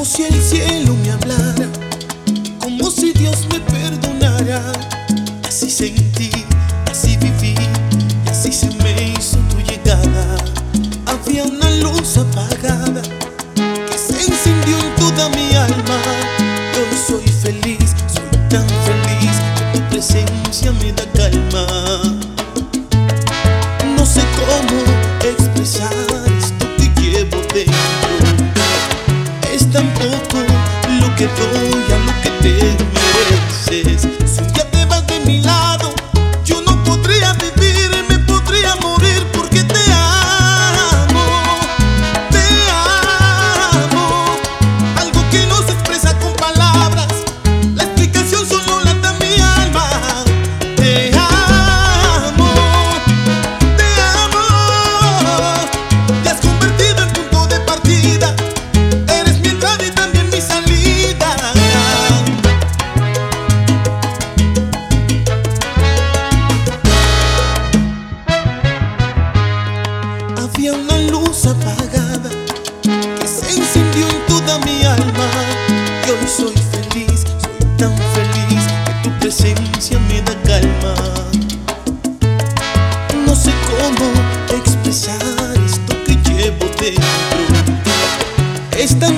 como si el cielo me hablara, como si Dios me perdonara, así sentí. deliciousness. me calma. No sé cómo expresar esto que llevo dentro. Es tan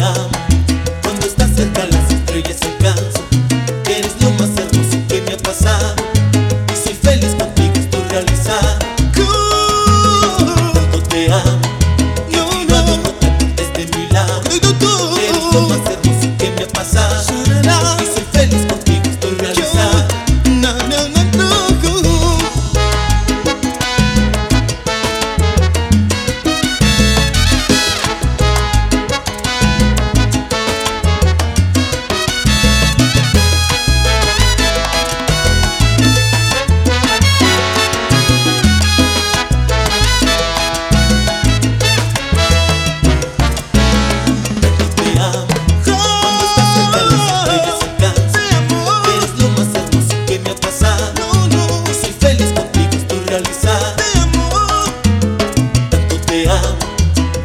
Cuando estás cerca las estrellas se alcanzan. Eres lo más hermoso que me ha pasado. Y soy feliz contigo, estoy realizado. Cuánto te amo. No, no, no te de mi lado. Eres lo más hermoso.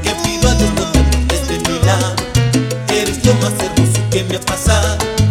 Que pido a Dios no te olvides de mi Eres lo más hermoso que me ha pasado.